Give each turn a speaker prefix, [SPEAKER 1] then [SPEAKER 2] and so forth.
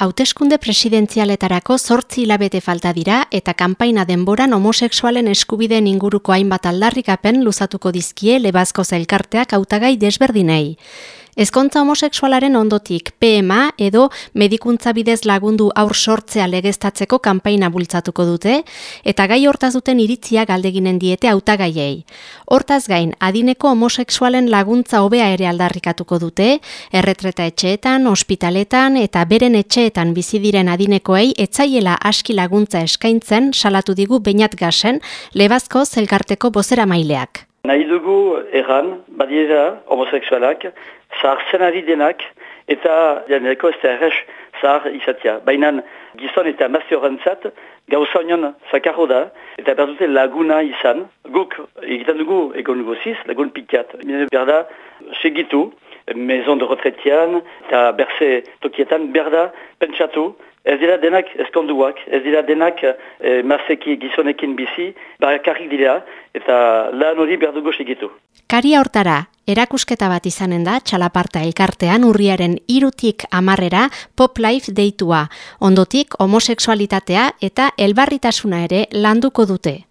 [SPEAKER 1] Hauteskunde presidentzialetarako zortzi hilabete falta dira eta kanpaina denboran homosexualen eskubideen inguruko hainbat aldarrikapen luzatuko dizkie lebazko zailkarteak hautagai desberdinei. Ezkontza homosexualaren ondotik PMA edo medikuntza bidez lagundu aur sortzea legeztatzeko kanpaina bultzatuko dute eta gai hortaz duten iritzia galdeginen diete hautagaiei. Hortaz gain, adineko homosexualen laguntza hobea ere aldarrikatuko dute, erretreta etxeetan, ospitaletan eta beren etxeetan bizi diren adinekoei etzaiela aski laguntza eskaintzen salatu digu bainat gasen lebazko zelkarteko bozera maileak.
[SPEAKER 2] Nahi dugu erran, badiera homosexualak, zahartzen ari denak, eta janeko ez da errez zahar izatea. Baina gizon eta mazio horrentzat, gauza onion zakarro da, eta berdute laguna izan. Guk egiten dugu egon goziz, lagun pikat. Berda, segitu, mezon de retretian, eta berze tokietan, berda, pentsatu, Ez dira denak eskonduak, ez dira denak e, mazeki gizonekin bizi, barakarrik dira, eta lan hori behar dugu segitu.
[SPEAKER 1] Karia hortara, erakusketa bat izanen da, txalaparta elkartean urriaren irutik amarrera pop life deitua, ondotik homoseksualitatea eta elbarritasuna ere landuko dute.